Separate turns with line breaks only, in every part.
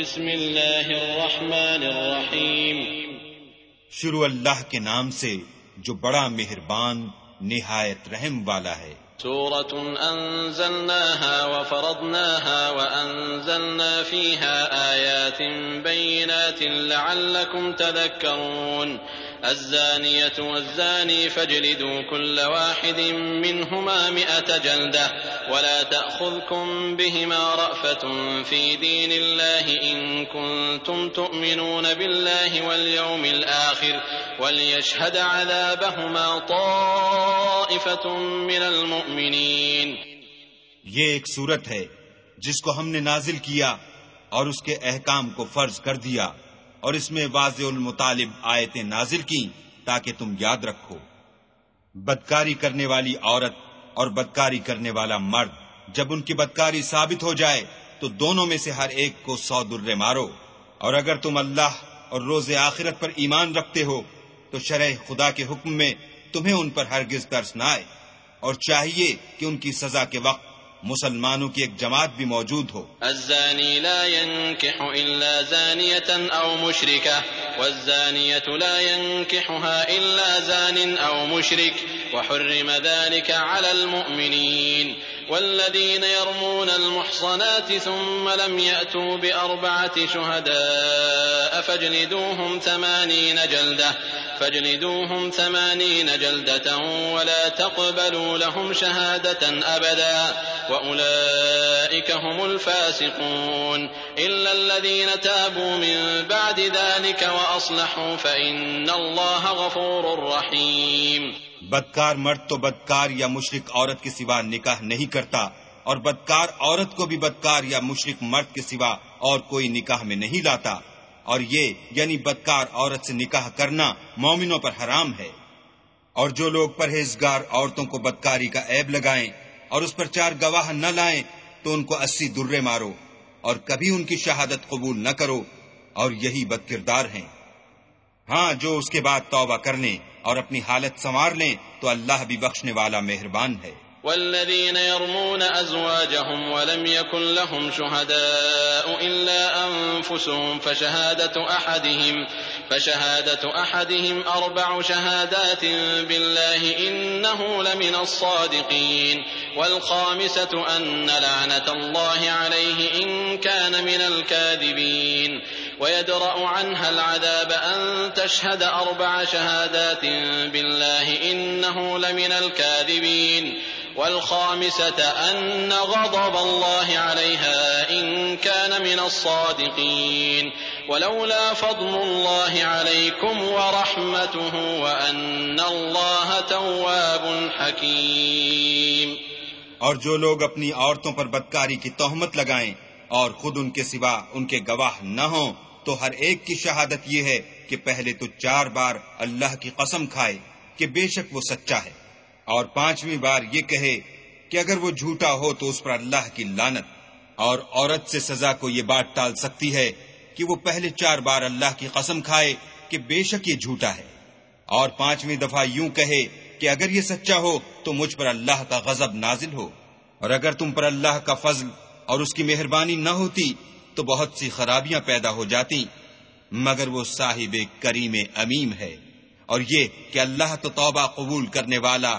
بسم اللہ الرحمن الرحیم۔
شروع اللہ کے نام سے جو بڑا مہربان نہایت رحم والا ہے۔
سورة أنزلناها وفرضناها وأنزلنا فيها آيات بينات لعلكم تذكرون الزانية والزاني فاجلدوا كل واحد منهما مئة جلدة ولا تأخذكم بهما رأفة في دين الله إن كنتم تؤمنون بالله واليوم الآخر وليشهد عذابهما طائفة من المؤمنين.
یہ ایک صورت ہے جس کو ہم نے نازل کیا اور اس کے احکام کو فرض کر دیا۔ اور اس میں واضح المطالب آیتیں نازل کی تاکہ تم یاد رکھو۔ بدکاری کرنے والی عورت اور بدکاری کرنے والا مرد جب ان کی بدکاری ثابت ہو جائے تو دونوں میں سے ہر ایک کو سو درے مارو۔ اور اگر تم اللہ اور روز آخرت پر ایمان رکھتے ہو تو شرح خدا کے حکم میں تمہیں ان پر ہرگز ترس نہ آئے۔ اور چاہیے کہ ان کی سزا کے وقت مسلمانوں کی ایک جماعت بھی موجود ہو۔
الزاني لا ينكح إلا زانية أو مشركة والزانية لا ينكحها إلا زان أو مشرك وحرم ذلك على المؤمنين والذين يرمون المحصنات ثم لم يأتوا بأربعة شهداء فاجلدوهم ثمانين جلدة فاجلدوهم ثمانين جلدة ولا تقبلوا لهم شهادة أبدا، وأولئك هم الفاسقون. إلا الذين تابوا من بعد ذلك وأصلحوا فإن الله غفور رحيم.
بدکار مرد تو بدکار یا مشرق عورت کے سوا نکاح نہیں کرتا، اور بدکار عورت کو بھی بدکار یا مشرق مرد کے سوا اور کوئی نکاح میں نہیں لاتا۔ اور یہ یعنی بدکار عورت سے نکاح کرنا مومنوں پر حرام ہے۔ اور جو لوگ پرہیزگار عورتوں کو بدکاری کا عیب لگائیں اور اس پر چار گواہ نہ لائیں تو ان کو اسی درے مارو اور کبھی ان کی شہادت قبول نہ کرو اور یہی بد کردار ہیں۔ ہاں جو اس کے بعد توبہ کر لیں اور اپنی حالت سنوار لیں تو اللہ بھی بخشنے والا مہربان ہے۔
والذين يرمون أزواجهم ولم يكن لهم شهداء إلا أنفسهم فشهادة أحدهم فشهادة أحدهم أربع شهادات بالله إنه لمن الصادقين والخامسة أن لعنة الله عليه إن كان من الكاذبين ويدرأ عنها العذاب أن تشهد أربع شهادات بالله إنه لمن الكاذبين والخامسة أن غضب الله عليها إن كان من الصادقين. ولولا فضل الله عليكم ورحمته وأن الله تواب حكيم.
اور جو لوگ اپنی عورتوں پر بدکاری کی تہمت لگائیں اور خود ان کے سوا ان کے گواہ نہ ہوں، تو ہر ایک کی شہادت یہ ہے کہ پہلے تو چار بار اللہ کی قسم کھائے کہ بے شک وہ سچا ہے۔ اور پانچویں بار یہ کہے کہ اگر وہ جھوٹا ہو تو اس پر اللہ کی لانت اور عورت سے سزا کو یہ بات ٹال سکتی ہے کہ وہ پہلے چار بار اللہ کی قسم کھائے کہ بے شک یہ جھوٹا ہے۔ اور پانچویں دفعہ یوں کہے کہ اگر یہ سچا ہو تو مجھ پر اللہ کا غضب نازل ہو۔ اور اگر تم پر اللہ کا فضل اور اس کی مہربانی نہ ہوتی تو بہت سی خرابیاں پیدا ہو جاتی، مگر وہ صاحب کریم امیم ہے۔ اور یہ کہ اللہ تو توبہ قبول کرنے والا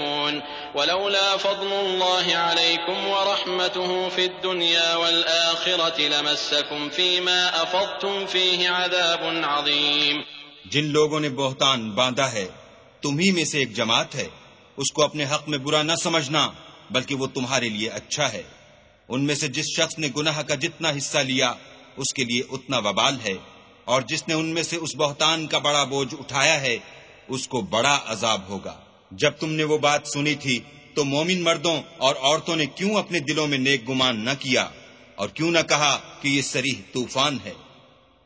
ولولا فضل الله عليكم ورحمته في الدنيا والآخرة لمسكم فيما أفضتم فيه عذاب عظيم.
جن لوگوں نے بہتان باندھا ہے تمہیں میں سے ایک جماعت ہے۔ اس کو اپنے حق میں برا نہ سمجھنا، بلکہ وہ تمہارے لیے اچھا ہے۔ ان میں سے جس شخص نے گناہ کا جتنا حصہ لیا، اس کے لیے اتنا وبال ہے۔ اور جس نے ان میں سے اس بہتان کا بڑا بوجھ اٹھایا ہے، اس کو بڑا عذاب ہوگا۔ جب تم نے وہ بات سنی تھی تو مومن مردوں اور عورتوں نے کیوں اپنے دلوں میں نیک گمان نہ کیا اور کیوں نہ کہا کہ یہ سریح طوفان ہے؟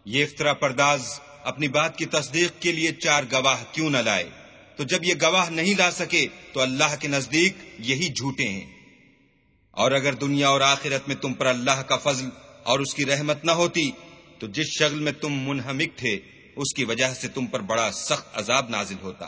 یہ افطرا پرداز اپنی بات کی تصدیق کے لیے چار گواہ کیوں نہ لائے؟ تو جب یہ گواہ نہیں لا سکے تو اللہ کے نزدیک یہی جھوٹے ہیں۔ اور اگر دنیا اور آخرت میں تم پر اللہ کا فضل اور اس کی رحمت نہ ہوتی تو جس شغل میں تم منہمک تھے اس کی وجہ سے تم پر بڑا سخت عذاب نازل ہوتا۔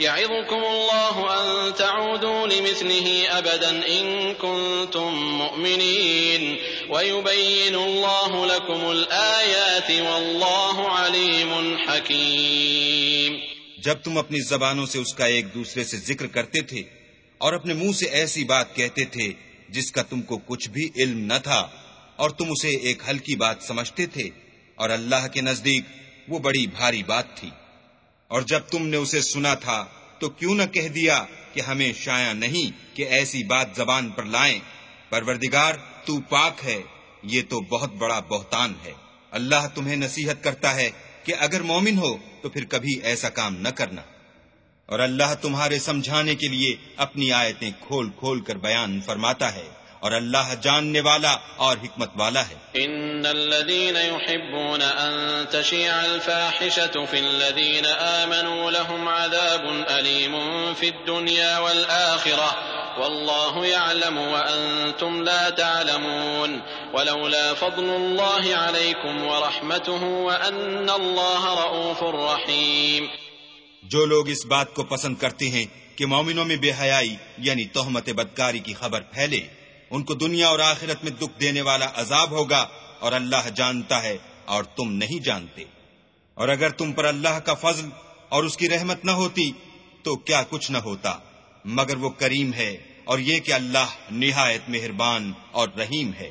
يعظكم الله أن تعودوا لمثله أبدا إن كنتم مؤمنين ويبين الله لكم الآيات والله عليم حكيم
جب تم اپنی زبانوں سے اس کا ایک دوسرے سے ذکر کرتے تھے اور اپنے منہ سے ایسی بات کہتے تھے جس کا تم کو کچھ بھی علم نہ تھا اور تم اسے ایک ہلکی بات سمجھتے تھے اور اللہ کے نزدیک وہ بڑی بھاری بات تھی۔ اور جب تم نے اسے سنا تھا تو کیوں نہ کہہ دیا کہ ہمیں شایا نہیں کہ ایسی بات زبان پر لائیں۔ پروردگار، تو پاک ہے، یہ تو بہت بڑا بہتان ہے۔ اللہ تمہیں نصیحت کرتا ہے کہ اگر مومن ہو تو پھر کبھی ایسا کام نہ کرنا۔ اور اللہ تمہارے سمجھانے کے لیے اپنی آیتیں کھول کھول کر بیان فرماتا ہے۔ اور اللہ جاننے والا اور حکمت والا ہے۔
ان الذين يحبون ان تشيع الفاحشه في الذين امنوا لهم عذاب اليم في الدنيا والاخره والله يعلم وانتم لا تعلمون ولولا فضل الله عليكم ورحمته وان الله رؤوف رحيم۔
جو لوگ اس بات کو پسند کرتے ہیں کہ مومنوں میں بے حیائی یعنی تہمت بدکاری کی خبر پھیلے ان کو دنیا اور آخرت میں دکھ دینے والا عذاب ہوگا اور اللہ جانتا ہے اور تم نہیں جانتے۔ اور اگر تم پر اللہ کا فضل اور اس کی رحمت نہ ہوتی تو کیا کچھ نہ ہوتا۔ مگر وہ کریم ہے اور یہ کہ اللہ نہایت مہربان اور رحیم ہے۔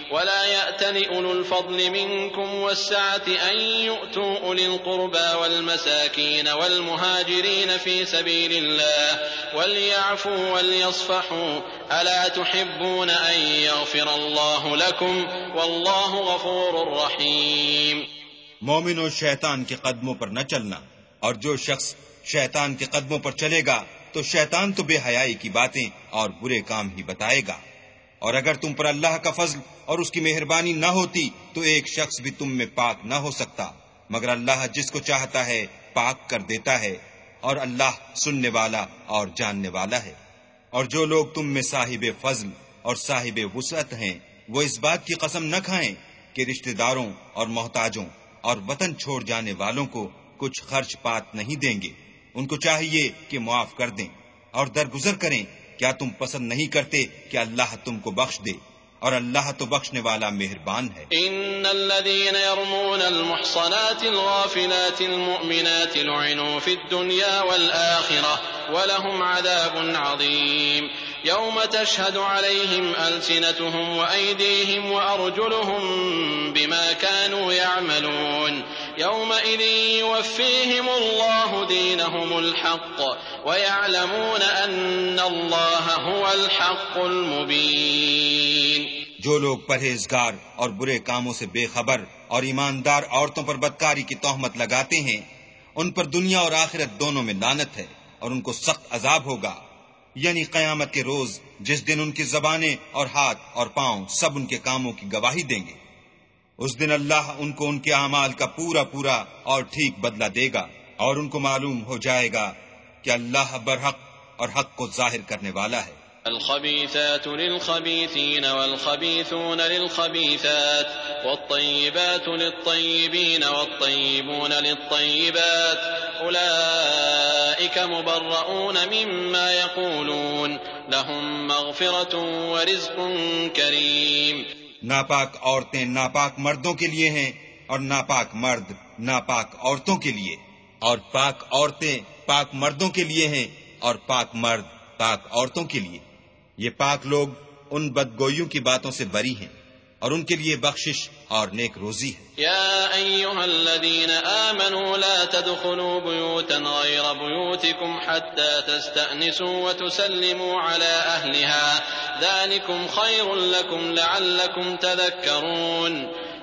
ولا يأتل أولو الفضل منكم والسعة أن يؤتوا أولي القربى والمساكين والمهاجرين في سبيل الله وليعفوا وليصفحوا ألا تحبون أن يغفر الله لكم والله غفور رحيم
مومن و شیطان کے قدموں پر نہ چلنا اور جو شخص شیطان کے قدموں پر چلے گا تو شیطان تو بے حیائی کی باتیں اور برے کام ہی بتائے گا۔ اور اگر تم پر اللہ کا فضل اور اس کی مہربانی نہ ہوتی، تو ایک شخص بھی تم میں پاک نہ ہو سکتا۔ مگر اللہ جس کو چاہتا ہے، پاک کر دیتا ہے، اور اللہ سننے والا اور جاننے والا ہے۔ اور جو لوگ تم میں صاحب فضل اور صاحب وسعت ہیں، وہ اس بات کی قسم نہ کھائیں کہ رشتہ داروں اور محتاجوں اور وطن چھوڑ جانے والوں کو کچھ خرچ پات نہیں دیں گے۔ ان کو چاہیے کہ معاف کر دیں اور درگزر کریں۔ کیا تم پسند نہیں کرتے کہ اللہ تم کو بخش دے اور اللہ تو بخشنے والا مہربان ہے؟
ان الذين يرمون المحصنات الغافلات المؤمنات لعنوا في الدنيا والاخره ولهم عذاب عظيم. يوم تشهد عليهم ألسنتهم وأيديهم وأرجلهم بما كانوا يعملون. يومئذ يوفيهم الله دينهم الحق ويعلمون أن الله هو الحق المبين.
جو لوگ پرہیزگار اور برے کاموں سے بے خبر اور ایماندار عورتوں پر بدکاری کی تہمت لگاتے ہیں، ان پر دنیا اور آخرت دونوں میں لانت ہے اور ان کو سخت عذاب ہوگا۔ یعنی قیامت کے روز جس دن ان کی زبانیں اور ہاتھ اور پاؤں سب ان کے کاموں کی گواہی دیں گے۔ اس دن اللہ ان کو ان کے اعمال کا پورا پورا اور ٹھیک بدلہ دے گا اور ان کو معلوم ہو جائے گا کہ اللہ برحق اور حق کو ظاہر کرنے والا ہے۔
الخبيثات للخبيثين والخبيثون للخبيثات والطيبات للطيبين والطيبون للطيبات أولئك مبرؤون مما يقولون لهم مغفرة ورزق كريم۔
ناپاک عورتیں ناپاک مردوں کے لیے ہیں اور ناپاک مرد ناپاک عورتوں کے لیے۔ اور پاک عورتیں پاک مردوں کے لیے ہیں اور پاک مرد پاک عورتوں کے لیے۔ یہ پاک لوگ ان بدگوئیوں کی باتوں سے بری ہیں۔ اور ان کے لیے بخشش اور نیک روزی ہے۔
یا ایوہا الذین آمنوا لا تدخلوا بیوتا غیر بیوتکم حتی تستأنسوا وتسلموا على اہلها ذالکم خیر لکم لعلکم تذکرون۔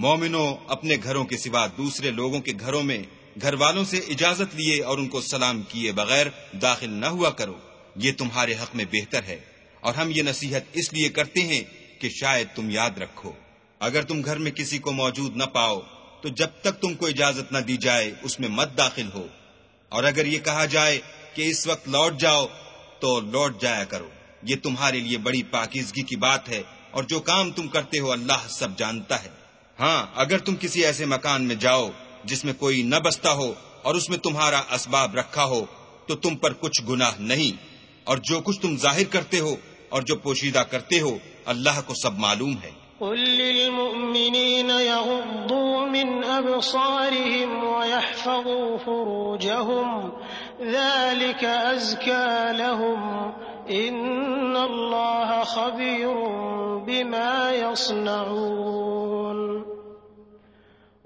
مومنوں اپنے گھروں کے سوا دوسرے لوگوں کے گھروں میں گھر والوں سے اجازت لیے اور ان کو سلام کیے بغیر داخل نہ ہوا کرو۔ یہ تمہارے حق میں بہتر ہے۔ اور ہم یہ نصیحت اس لیے کرتے ہیں کہ شاید تم یاد رکھو، اگر تم گھر میں کسی کو موجود نہ پاؤ، تو جب تک تم کو اجازت نہ دی جائے، اس میں مت داخل ہو۔ اور اگر یہ کہا جائے کہ اس وقت لوٹ جاؤ، تو لوٹ جایا کرو۔ یہ تمہارے لیے بڑی پاکیزگی کی بات ہے اور جو کام تم کرتے ہو اللہ سب جانتا ہے۔ ہاں اگر تم کسی ایسے مکان میں جاؤ جس میں کوئی نہ بستا ہو اور اس میں تمہارا اسباب رکھا ہو، تو تم پر کچھ گناہ نہیں۔ اور جو کچھ تم ظاہر کرتے ہو اور جو پوشیدہ کرتے ہو، اللہ کو سب معلوم ہے۔
قل للمؤمنين يغضوا من أبصارهم ويحفظوا فروجهم، ذلك أزكى لهم إن الله خبير بما يصنعون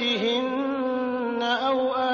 بيوتهن أو آبائهن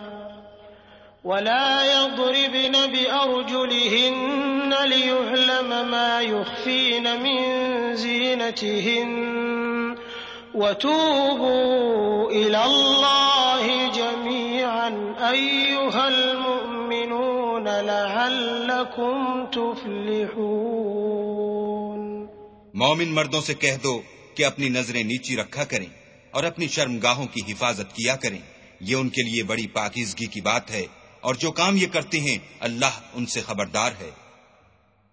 ولا يضربن بأرجلهن ليعلم ما يخفين من زينتهن وتوبوا إلى الله جميعا أيها المؤمنون لعلكم تفلحون
مومن مردوں سے کہہ دو کہ اپنی نظریں نیچی رکھا کریں اور اپنی شرم گاہوں کی حفاظت کیا کریں۔ یہ ان کے لیے بڑی پاکیزگی کی بات ہے۔ اور جو کام یہ کرتے ہیں، اللہ ان سے خبردار ہے۔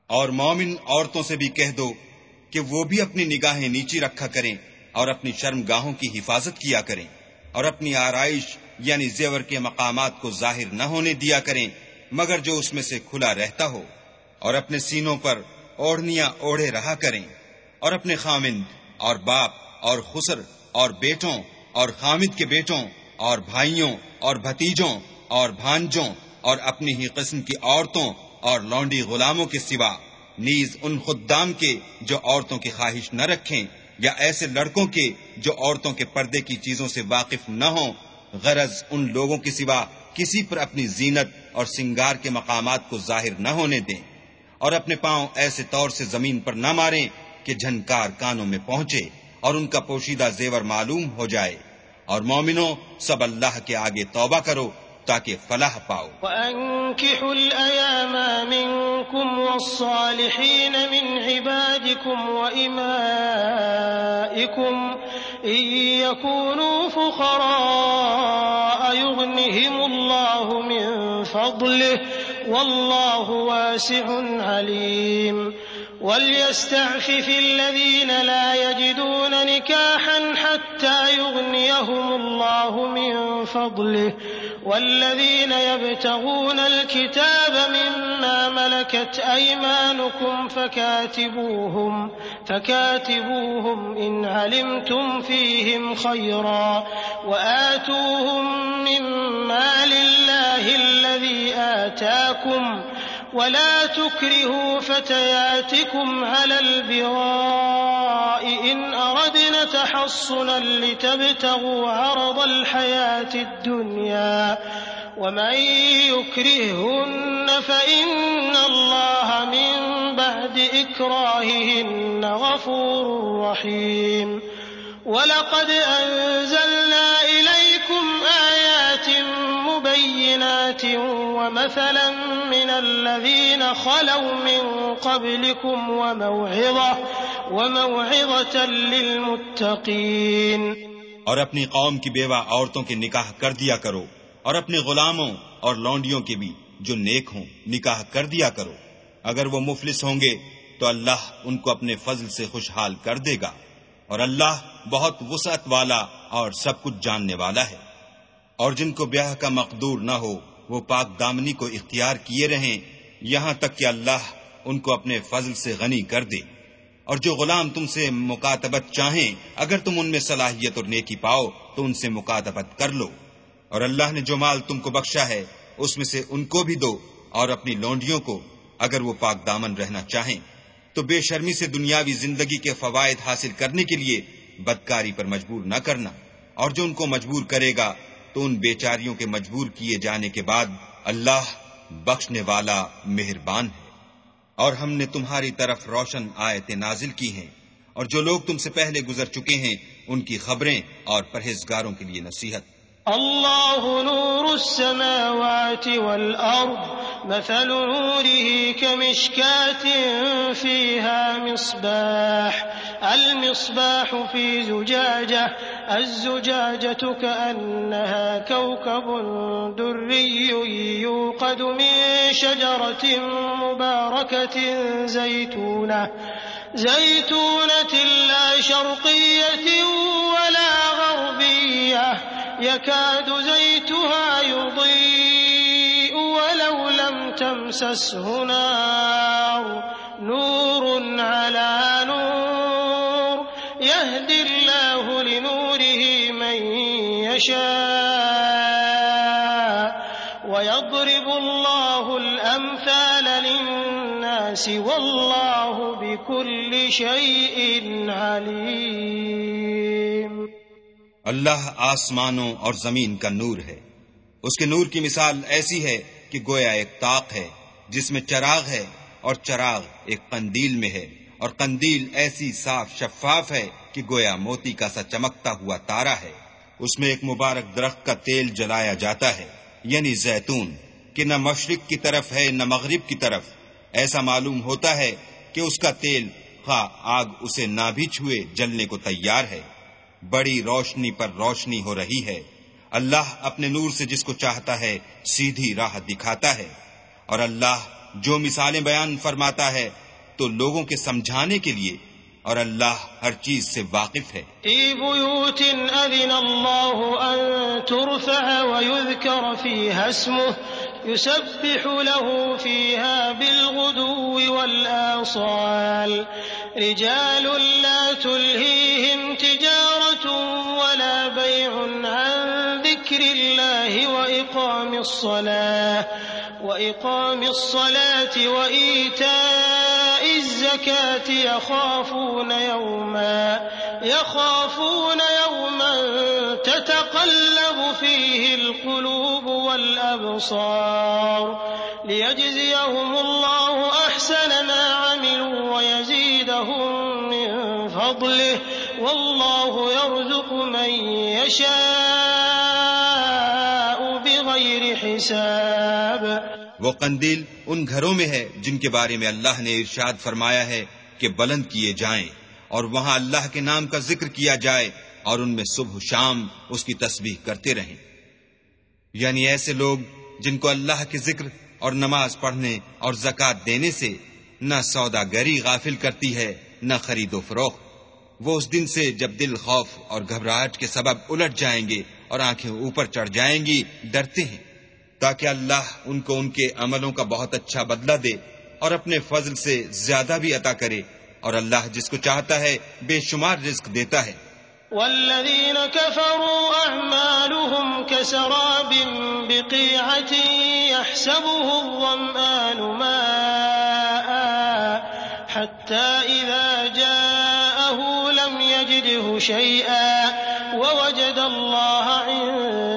اور مومن عورتوں سے بھی کہہ دو کہ وہ بھی اپنی نگاہیں نیچی رکھا کریں اور اپنی شرم گاہوں کی حفاظت کیا کریں اور اپنی آرائش یعنی زیور کے مقامات کو ظاہر نہ ہونے دیا کریں، مگر جو اس میں سے کھلا رہتا ہو اور اپنے سینوں پر اوڑھنیاں اوڑھے رہا کریں اور اپنے خامند اور باپ اور خسر اور بیٹوں اور خامد کے بیٹوں اور بھائیوں اور بھتیجوں اور بھانجوں اور اپنی ہی قسم کی عورتوں اور لونڈی غلاموں کے سوا نیز ان خدام کے جو عورتوں کی خواہش نہ رکھیں یا ایسے لڑکوں کے جو عورتوں کے پردے کی چیزوں سے واقف نہ ہوں، غرض ان لوگوں کے سوا کسی پر اپنی زینت اور سنگار کے مقامات کو ظاہر نہ ہونے دیں اور اپنے پاؤں ایسے طور سے زمین پر نہ ماریں کہ جھنکار کانوں میں پہنچے اور ان کا پوشیدہ زیور معلوم ہو جائے۔ اور مومنوں، سب اللہ کے آگے توبہ کرو تاکہ فلاح پاؤ۔
وأنكحوا الأيام منكم والصالحين من عبادكم وإمائكم إن يكونوا فقراء يغنهم الله من فضله والله واسع عليم۔ وليستعفف الذين لا يجدون نكاحا حتى يغنيهم الله من فضله والذين يبتغون الكتاب مما ملكت أيمانكم فكاتبوهم فكاتبوهم إن علمتم فيهم خيرا وآتوهم من مال الله الذي آتاكم ولا تكرهوا فتياتكم على البغاء إن أردنا تحصنا لتبتغوا عرض الحياة الدنيا. ومن يكرهن فإن الله من بعد إكراههن غفور رحيم. ولقد أنزلنا إليكم آيات مبينات ومثلا من الذين خلوا من قبلكم وموعظة وموعظة للمتقين.
اور اپنی قوم کی بیوہ عورتوں کے نکاح کر دیا کرو، اور اپنے غلاموں اور لونڈیوں کے بھی جو نیک ہوں، نکاح کر دیا کرو۔ اگر وہ مفلس ہوں گے، تو اللہ ان کو اپنے فضل سے خوشحال کر دے گا۔ اور اللہ بہت وسعت والا اور سب کچھ جاننے والا ہے۔ اور جن کو بیاہ کا مقدور نہ ہو، وہ پاک دامنی کو اختیار کیے رہیں، یہاں تک کہ اللہ ان کو اپنے فضل سے غنی کر دے۔ اور جو غلام تم سے مکاتبت چاہیں، اگر تم ان میں صلاحیت اور نیکی پاؤ، تو ان سے مکاتبت کر لو۔ اور اللہ نے جو مال تم کو بخشا ہے، اس میں سے ان کو بھی دو، اور اپنی لونڈیوں کو، اگر وہ پاک دامن رہنا چاہیں۔ تو بے شرمی سے دنیاوی زندگی کے فوائد حاصل کرنے کے لیے بدکاری پر مجبور نہ کرنا۔ اور جو ان کو مجبور کرے گا تو ان بیچاریوں کے مجبور کیے جانے کے بعد اللہ بخشنے والا مہربان ہے۔ اور ہم نے تمہاری طرف روشن آیتیں نازل کی ہیں۔ اور جو لوگ تم سے پہلے گزر چکے ہیں، ان کی خبریں اور پرہیزگاروں کے لیے نصیحت۔
الله نور السماوات والأرض، مثل نوره كمشكاة فيها مصباح، المصباح في زجاجة، الزجاجة كأنها كوكب دري يوقد من شجرة مباركة زيتونة. زيتونة لا شرقية ولا غربية. يكاد زيتها يضيء ولو لم تمسسه نار. نور على نور. يهدي الله لنوره من يشاء. ويضرب الله الأمثال للناس والله بكل شيء عليم.
اللہ آسمانوں اور زمین کا نور ہے۔ اس کے نور کی مثال ایسی ہے کہ گویا ایک تاق ہے، جس میں چراغ ہے اور چراغ ایک قندیل میں ہے۔ اور قندیل ایسی صاف شفاف ہے کہ گویا موتی کا سا چمکتا ہوا تارا ہے۔ اس میں ایک مبارک درخت کا تیل جلایا جاتا ہے یعنی زیتون، کہ نہ مشرق کی طرف ہے، نہ مغرب کی طرف۔ ایسا معلوم ہوتا ہے کہ اس کا تیل، خواہ آگ اسے نہ بھی چھوئے، جلنے کو تیار ہے۔ بڑی روشنی پر روشنی ہو رہی ہے۔ اللہ اپنے نور سے جس کو چاہتا ہے، سیدھی راہ دکھاتا ہے۔ اور اللہ جو مثالیں بیان فرماتا ہے، تو لوگوں کے سمجھانے کے لیے اور اللہ ہر چیز سے واقف ہے۔
بیوت اذن اللہ ان ترفع ويذکر فیها اسمه يسبح له فيها بالغدو والآصال۔ رجال لا تلهيهم وإقام الصلاة وإقام الصلاة وإيتاء الزكاة يخافون يوما يخافون يوما تتقلب فيه القلوب والأبصار ليجزيهم الله أحسن ما عملوا ويزيدهم من فضله والله يرزق من يشاء حساب۔
وہ قندیل ان گھروں میں ہے جن کے بارے میں اللہ نے ارشاد فرمایا ہے کہ بلند کیے جائیں اور وہاں اللہ کے نام کا ذکر کیا جائے اور ان میں صبح شام اس کی تسبیح کرتے رہیں۔ یعنی ایسے لوگ جن کو اللہ کے ذکر اور نماز پڑھنے اور زکات دینے سے نہ سودا گری غافل کرتی ہے، نہ خرید و فروخت۔ وہ اس دن سے جب دل خوف اور گھبراہٹ کے سبب الٹ جائیں گے اور آنکھیں اوپر چڑھ جائیں گی، ڈرتے ہیں۔ تاکہ اللہ ان کو ان کے عملوں کا بہت اچھا بدلہ دے اور اپنے فضل سے زیادہ بھی عطا کرے اور اللہ جس کو چاہتا ہے بے شمار رزق دیتا ہے۔
والذين كفروا أعمالهم كسراب بقيعة يحسبه الظمآن ماء حتى إذا جاءه لم يجده شيئا ووجد الله عنده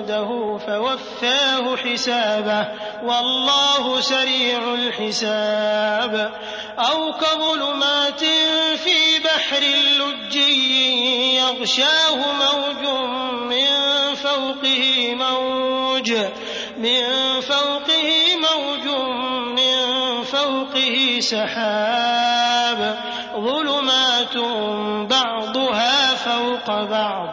فوفاه حسابه والله سريع الحساب أو كظلمات في بحر اللج يغشاه موج من فوقه موج من فوقه موج من فوقه سحاب ظلمات بعضها فوق بعض.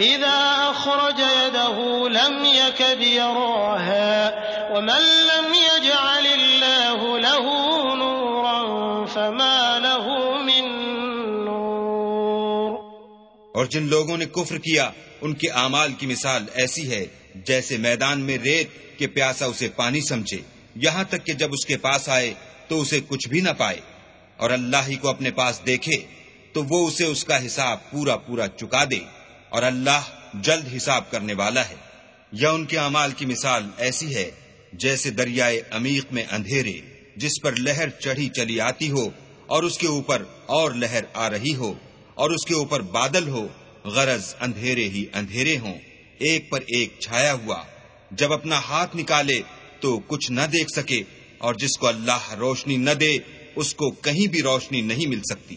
إذا أخرج يده لم يكد يراها، ومن لم يجعل الله له نورا فما له من نور.
اور جن لوگوں نے کفر کیا، ان کے اعمال کی مثال ایسی ہے، جیسے میدان میں ریت کے پیاسا اسے پانی سمجھے۔ یہاں تک کہ جب اس کے پاس آئے تو اسے کچھ بھی نہ پائے، اور اللہ ہی کو اپنے پاس دیکھے۔ تو وہ اسے اس کا حساب پورا پورا چکا دے اور اللہ جلد حساب کرنے والا ہے۔ یا ان کے اعمال کی مثال ایسی ہے جیسے دریائے عمیق میں اندھیرے جس پر لہر چڑھی چلی آتی ہو اور اس کے اوپر اور لہر آ رہی ہو اور اس کے اوپر بادل ہو، غرض اندھیرے ہی اندھیرے ہوں، ایک پر ایک چھایا ہوا۔ جب اپنا ہاتھ نکالے تو کچھ نہ دیکھ سکے اور جس کو اللہ روشنی نہ دے، اس کو کہیں بھی روشنی نہیں مل سکتی۔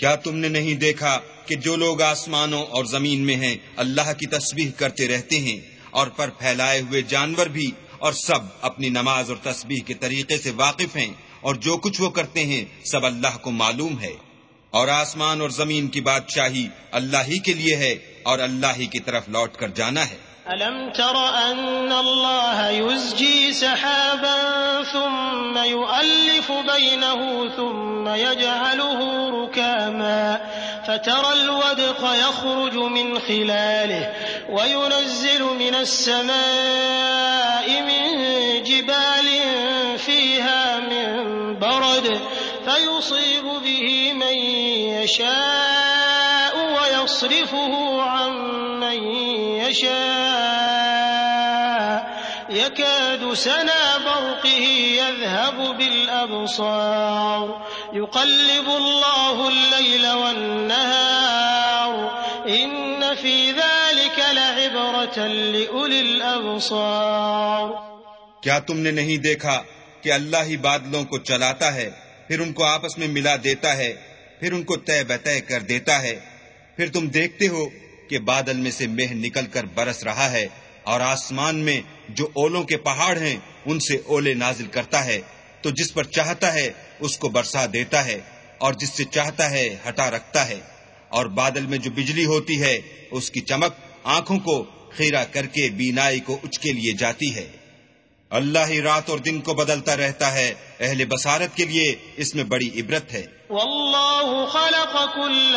کیا تم نے نہیں دیکھا کہ جو لوگ آسمانوں اور زمین میں ہیں، اللہ کی تسبیح کرتے رہتے ہیں اور پر پھیلائے ہوئے جانور بھی اور سب اپنی نماز اور تسبیح کے طریقے سے واقف ہیں اور جو کچھ وہ کرتے ہیں، سب اللہ کو معلوم ہے۔ اور آسمان اور زمین کی بادشاہی اللہ ہی کے لیے ہے اور اللہ ہی کی طرف لوٹ کر جانا ہے۔
ألم تر أن الله يزجي سحابا ثم يؤلف بينه ثم يجعله ركاما فترى الودق يخرج من خلاله وينزل من السماء من جبال فيها من برد فيصيب به من يشاء ويصرفه عن من يشاء يكاد سنا برقه يذهب بالأبصار. يقلب الله الليل والنهار. إن في ذلك لعبرة لأولي الأبصار.
کیا تم نے نہیں دیکھا کہ اللہ ہی بادلوں کو چلاتا ہے، پھر ان کو آپس میں ملا دیتا ہے، پھر ان کو طے بطے کر دیتا ہے۔ پھر تم دیکھتے ہو کہ بادل میں سے مہ نکل کر برس رہا ہے۔ اور آسمان میں جو اولوں کے پہاڑ ہیں، ان سے اولے نازل کرتا ہے۔ تو جس پر چاہتا ہے، اس کو برسا دیتا ہے، اور جس سے چاہتا ہے، ہٹا رکھتا ہے۔ اور بادل میں جو بجلی ہوتی ہے، اس کی چمک آنکھوں کو خیرا کر کے بینائی کو اچ کے لیے جاتی ہے۔ اللہ ہی رات اور دن کو بدلتا رہتا ہے۔ اہل بصارت کے لیے اس میں بڑی عبرت ہے۔
واللہ خلق كل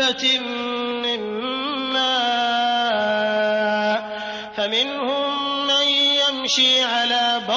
دابة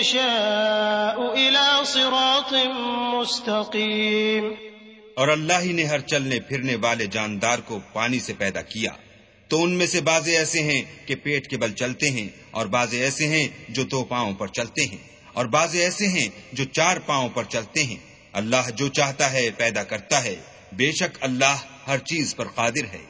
يشاء إلى صراط مستقيم۔
اور اللہ ہی نے ہر چلنے پھرنے والے جاندار کو پانی سے پیدا کیا۔ تو ان میں سے بازے ایسے ہیں کہ پیٹ کے بل چلتے ہیں اور بازے ایسے ہیں جو دو پاؤں پر چلتے ہیں اور بازے ایسے ہیں جو چار پاؤں پر چلتے ہیں۔ اللہ جو چاہتا ہے پیدا کرتا ہے۔ بے شک اللہ ہر چیز پر قادر ہے۔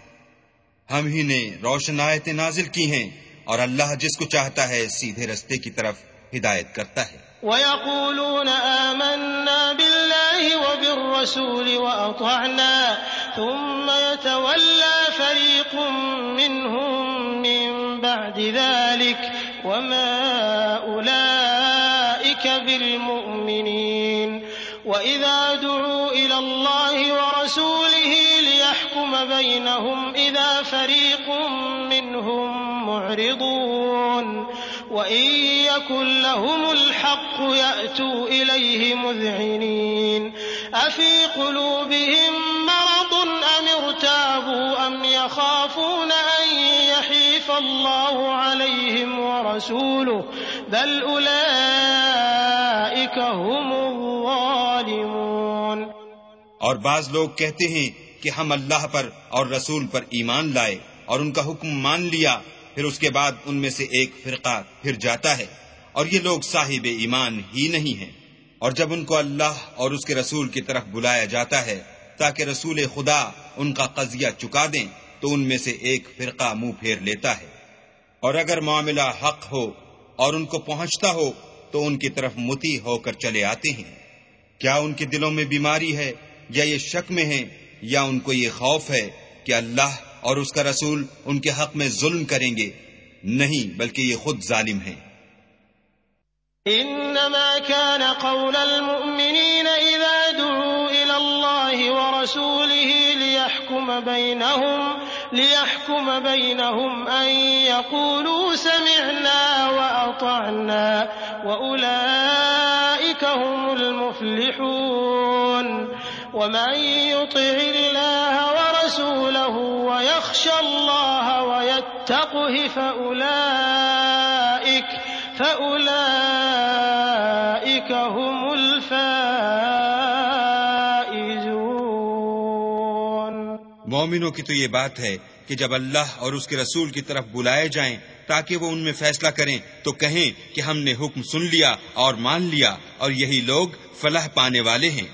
ہم ہی نے روشن آیتیں نازل کی ہیں اور اللہ جس کو چاہتا ہے سیدھے رستے کی طرف ہدایت کرتا ہے۔
ويقولون آمنا بالله وبالرسول وأطعنا، ثم يتولى فريق منهم من بعد ذلك، وما أولئك بالمؤمنين. وإذا دعوا إلى الله ورسوله ليحكم بينهم إذا فريق منهم معرضون. وإن يكن لهم الحق يأتوا إليه مذعنين أفي
اور بعض لوگ کہتے ہیں کہ ہم اللہ پر اور رسول پر ایمان لائے اور ان کا حکم مان لیا پھر اس کے بعد ان میں سے ایک فرقہ پھر جاتا ہے اور یہ لوگ صاحب ایمان ہی نہیں ہیں۔ اور جب ان کو اللہ اور اس کے رسول کی طرف بلایا جاتا ہے تاکہ رسول خدا ان کا قضیہ چکا دیں، تو ان میں سے ایک فرقہ منہ پھیر لیتا ہے۔ اور اگر معاملہ حق ہو اور ان کو پہنچتا ہو، تو ان کی طرف متی ہو کر چلے آتے ہیں۔ کیا ان کے دلوں میں بیماری ہے یا یہ شک میں ہیں یا ان کو یہ خوف ہے کہ اللہ اور اس کا رسول ان کے حق میں ظلم کریں گے، نہیں بلکہ یہ خود ظالم ہیں۔
انما كان قول المؤمنين اذا دعوا الى الله ورسوله ليحكم بينهم ليحكم بينهم ان يقولوا سمعنا واطعنا واولئك هم المفلحون۔ ومن يطع الله ويخشى ويتقه فأولئك فأولئك هم الفائزون.
مومنوں کی تو یہ بات ہے کہ جب اللہ اور اس کے رسول کی طرف بلائے جائیں تاکہ وہ ان میں فیصلہ کریں، تو کہیں کہ ہم نے حکم سن لیا اور مان لیا اور یہی لوگ فلاح پانے والے ہیں۔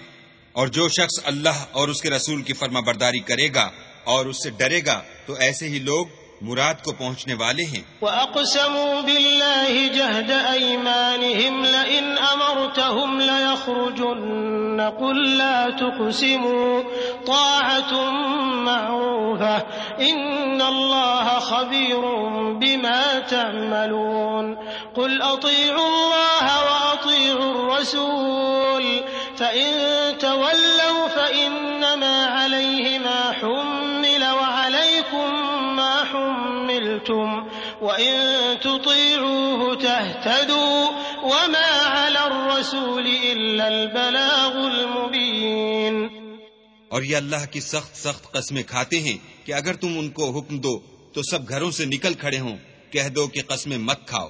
اور جو شخص اللہ اور اس کے رسول کی فرما برداری کرے گا اور اس سے ڈرے گا تو ایسے ہی لوگ مراد کو پہنچنے والے ہیں۔
وَأَقْسَمُوا بِاللَّهِ جَهْدَ أَيْمَانِهِمْ لَئِنْ أَمَرْتَهُمْ لَيَخْرُجُنَّ قُلْ لَا تُقْسِمُوا طَاعَةٌ مَعْرُوفَةٌ إِنَّ اللَّهَ خَبِيرٌ بِمَا تَعْمَلُونَ قُلْ أَطِيعُوا اللَّهَ وَأَطِيعُوا الرَّسُولَ فإن تولوا فإنما حملتم وإن تطيعوه تهتدوا وما على الرسول إلا البلاغ المبين۔
اور یہ اللہ کی سخت سخت قسمیں کھاتے ہیں کہ اگر تم ان کو حکم دو تو سب گھروں سے نکل کھڑے ہوں، کہہ دو کہ قسمیں مت کھاؤ۔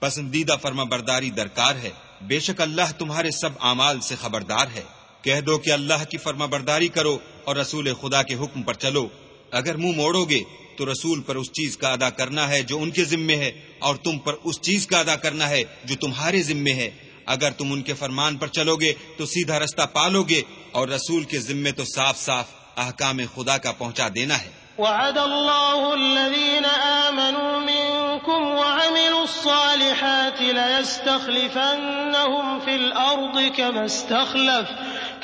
پسندیدہ فرما برداری درکار ہے، بے شک اللہ تمہارے سب اعمال سے خبردار ہے۔ کہہ دو کہ اللہ کی فرما برداری کرو اور رسول خدا کے حکم پر چلو۔ اگر منہ موڑو گے تو رسول پر اس چیز کا ادا کرنا ہے جو ان کے ذمے ہے، اور تم پر اس چیز کا ادا کرنا ہے جو تمہارے ذمے ہے۔ اگر تم ان کے فرمان پر چلو گے تو سیدھا رستہ پالو گے، اور رسول کے ذمے تو صاف صاف احکام خدا کا پہنچا دینا ہے۔
وعد الله الذين آمنوا منكم وعملوا الصالحات ليستخلفنهم في الأرض كما استخلف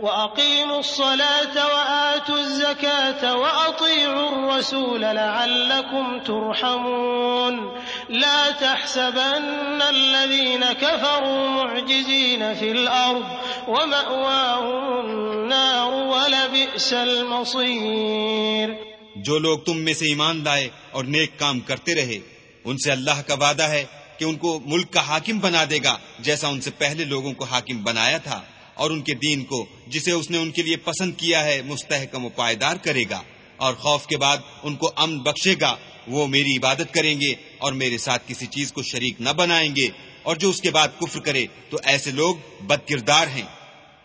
وأقيموا الصلاة وآتوا الزكاة وأطيعوا الرسول لعلكم ترحمون. لا تحسبن الذين كفروا معجزين في الأرض ومأواهم النار ولبئس المصير.
جو لوگ تم میں سے ایمان لائے اور نیک کام کرتے رہے، ان سے اللہ کا وعدہ ہے کہ ان کو ملک کا حاکم بنا دے گا، جیسا ان سے پہلے لوگوں کو حاکم بنایا تھا۔ اور ان کے دین کو جسے اس نے ان کے لیے پسند کیا ہے مستحکم و پائیدار کرے گا اور خوف کے بعد ان کو امن بخشے گا، وہ میری عبادت کریں گے اور میرے ساتھ کسی چیز کو شریک نہ بنائیں گے۔ اور جو اس کے بعد کفر کرے، تو ایسے لوگ بد کردار ہیں۔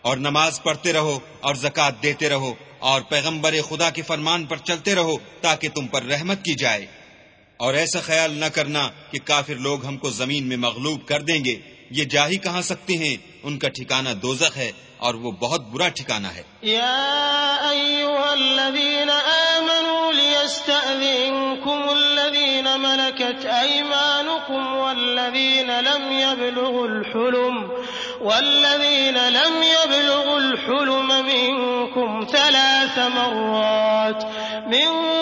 اور نماز پڑھتے رہو اور زکوٰۃ دیتے رہو اور پیغمبر خدا کے فرمان پر چلتے رہو تاکہ تم پر رحمت کی جائے۔ اور ایسا خیال نہ کرنا کہ کافر لوگ ہم کو زمین میں مغلوب کر دیں گے۔ یہ جا ہی کہاں سکتے ہیں؟ ان کا ٹھکانہ دوزخ ہے اور وہ بہت برا ٹھکانہ ہے۔
یا ایوہا الذین آمنوا لیستأذنکم الذین ملکت ایمانکم والذین لم يبلغوا الحلم، والذین لم يبلغوا الحلم منکم ثلاث مرات من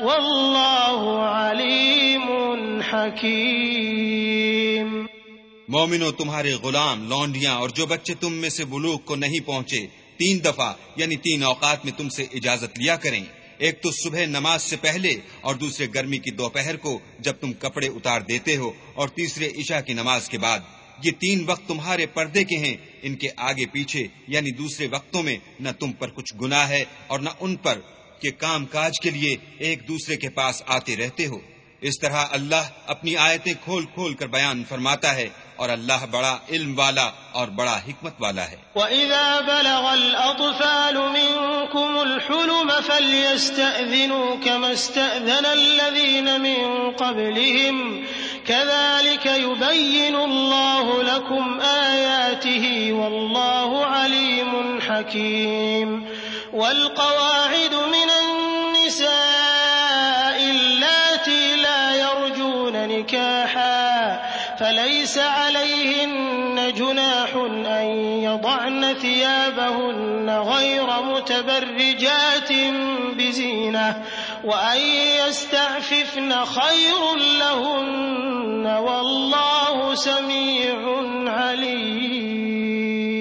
والله عليم حكيم
مومنو، تمہارے غلام، لونڈیاں اور جو بچے تم میں سے بلوک کو نہیں پہنچے، تین دفعہ یعنی تین اوقات میں تم سے اجازت لیا کریں۔ ایک تو صبح نماز سے پہلے اور دوسرے گرمی کی دوپہر کو جب تم کپڑے اتار دیتے ہو، اور تیسرے عشاء کی نماز کے بعد۔ یہ تین وقت تمہارے پردے کے ہیں، ان کے آگے پیچھے یعنی دوسرے وقتوں میں نہ تم پر کچھ گنا ہے اور نہ ان پر کہ کام کاج کے لیے ایک دوسرے کے پاس آتے رہتے ہو۔ اس طرح اللہ اپنی آیتیں کھول کھول کر بیان فرماتا ہے اور اللہ بڑا علم والا اور بڑا حکمت والا ہے۔
وَإِذَا بَلَغَ الْأَطْفَالُ مِنكُمُ الْحُلُمَ فَلْيَسْتَأْذِنُوا كَمَا اسْتَأْذَنَ الَّذِينَ مِن قَبْلِهِمْ كذلك يبين الله لكم آياته والله عليم حكيم والقواعد من ثيابهن غير متبرجات بزينة وأن يستعففن خير لهن والله سميع عليم.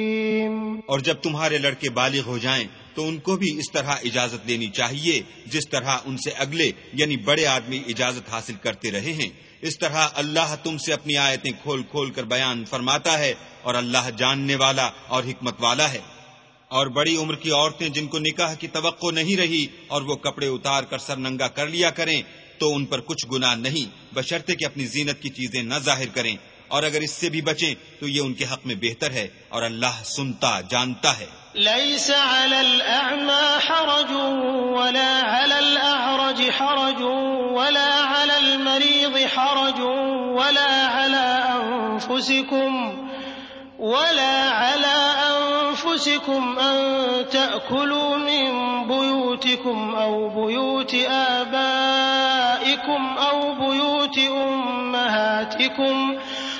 اور جب تمہارے لڑکے بالغ ہو جائیں تو ان کو بھی اس طرح اجازت لینی چاہیے جس طرح ان سے اگلے یعنی بڑے آدمی اجازت حاصل کرتے رہے ہیں۔ اس طرح اللہ تم سے اپنی آیتیں کھول کھول کر بیان فرماتا ہے اور اللہ جاننے والا اور حکمت والا ہے۔ اور بڑی عمر کی عورتیں جن کو نکاح کی توقع نہیں رہی اور وہ کپڑے اتار کر سر ننگا کر لیا کریں تو ان پر کچھ گناہ نہیں، بشرطے کہ اپنی زینت کی چیزیں نہ ظاہر کریں۔ اور اگر اس سے بھی بچیں تو یہ ان کے حق میں بہتر ہے اور اللہ سنتا، جانتا ہے۔
ليس على الأعمى حرج ولا على الأعرج حرج ولا على المريض حرج ولا على أنفسكم ولا على أنفسكم أن تأكلوا من بيوتكم أو بيوت آبائكم أو بيوت أمهاتكم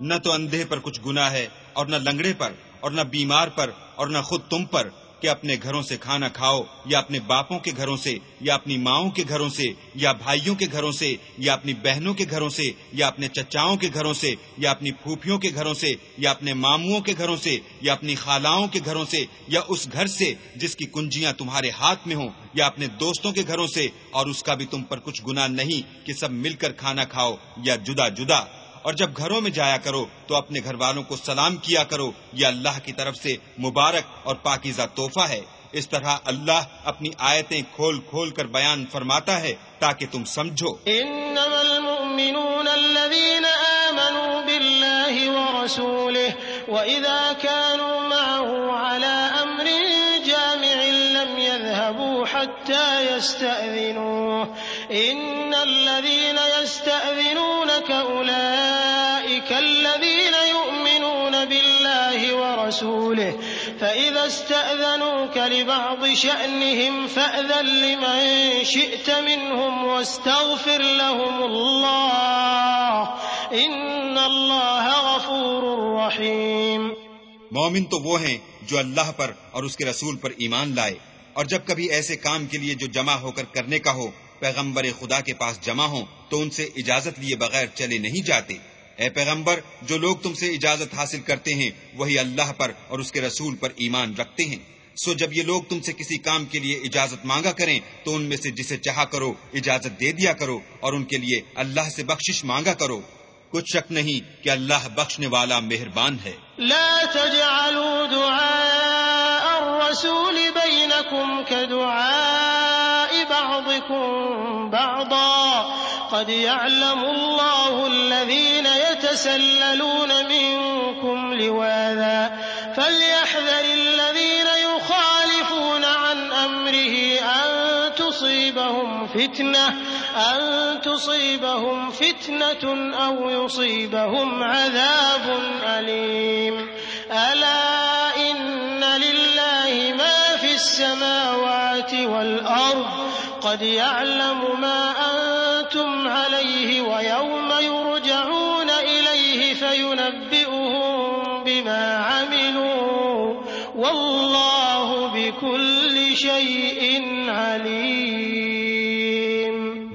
نہ تو اندھے پر کچھ گنا ہے اور نہ لنگڑے پر اور نہ بیمار پر اور نہ خود تم پر کہ اپنے گھروں سے کھانا کھاؤ یا اپنے باپوں کے گھروں سے یا اپنی ماؤں کے گھروں سے یا بھائیوں کے گھروں سے یا اپنی بہنوں کے گھروں سے یا اپنے چچاؤں کے گھروں سے یا اپنی پھوپھیوں کے گھروں سے یا اپنے ماموں کے گھروں سے یا اپنی خالاؤں کے گھروں سے یا اس گھر سے جس کی کنجیاں تمہارے ہاتھ میں ہوں یا اپنے دوستوں کے گھروں سے اور اس کا بھی تم پر کچھ گنا نہیں کہ سب مل کر کھانا کھاؤ یا جدا جدا اور جب گھروں میں جایا کرو تو اپنے گھر والوں کو سلام کیا کرو، یہ اللہ کی طرف سے مبارک اور پاکیزہ تحفہ ہے۔ اس طرح اللہ اپنی آیتیں کھول کھول کر بیان فرماتا ہے تاکہ تم سمجھو۔
انما المؤمنون الذين آمنوا بالله ورسوله وإذا كانوا معه على أمر جامع لم يذهبوا حتى يستأذنوه۔ إن الذين يستأذنونك فإذا استأذنوك لبعض شأنهم فأذن لمن شئت منهم واستغفر لهم الله إن الله غفور رحيم۔
مومن تو وہ ہیں جو اللہ پر اور اس کے رسول پر ایمان لائے، اور جب کبھی ایسے کام کے لیے جو جمع ہو کر کرنے کا ہو، پیغمبر خدا کے پاس جمع ہوں، تو ان سے اجازت لیے بغیر چلے نہیں جاتے۔ اے پیغمبر، جو لوگ تم سے اجازت حاصل کرتے ہیں، وہی اللہ پر اور اس کے رسول پر ایمان رکھتے ہیں۔ سو جب یہ لوگ تم سے کسی کام کے لیے اجازت مانگا کریں، تو ان میں سے جسے چاہا کرو، اجازت دے دیا کرو اور ان کے لیے اللہ سے بخشش مانگا کرو۔ کچھ شک نہیں کہ اللہ بخشنے والا مہربان ہے۔
لا تجعلوا دعاء الرسول بينكم كدعاء بعضكم بعضا۔ قد يعلم الله الذين يتسللون منكم لواذا فليحذر الذين يخالفون عن أمره أن تصيبهم فتنة أن تصيبهم فتنة أو يصيبهم عذاب أليم ألا إن لله ما في السماوات والأرض قد يعلم ما أنتم عليه ويوم يرجعون إليه فينبئهم بما عملوا والله بكل شيء عليم.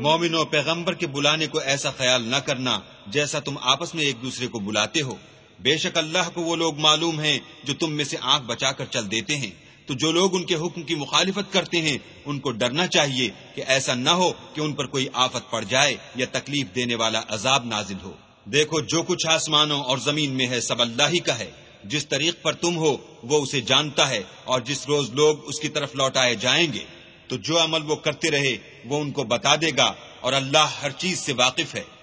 مومن و پیغمبر کے بلانے کو ایسا خیال نہ کرنا جیسا تم آپس میں ایک دوسرے کو بلاتے ہو۔ بے شک اللہ کو وہ لوگ معلوم ہیں جو تم میں سے آنکھ بچا کر چل دیتے ہیں۔ تو جو لوگ ان کے حکم کی مخالفت کرتے ہیں، ان کو ڈرنا چاہیے کہ ایسا نہ ہو کہ ان پر کوئی آفت پڑ جائے یا تکلیف دینے والا عذاب نازل ہو۔ دیکھو، جو کچھ آسمانوں اور زمین میں ہے، سب اللہ ہی کا ہے۔ جس طریق پر تم ہو، وہ اسے جانتا ہے اور جس روز لوگ اس کی طرف لوٹائے جائیں گے، تو جو عمل وہ کرتے رہے، وہ ان کو بتا دے گا اور اللہ ہر چیز سے واقف ہے۔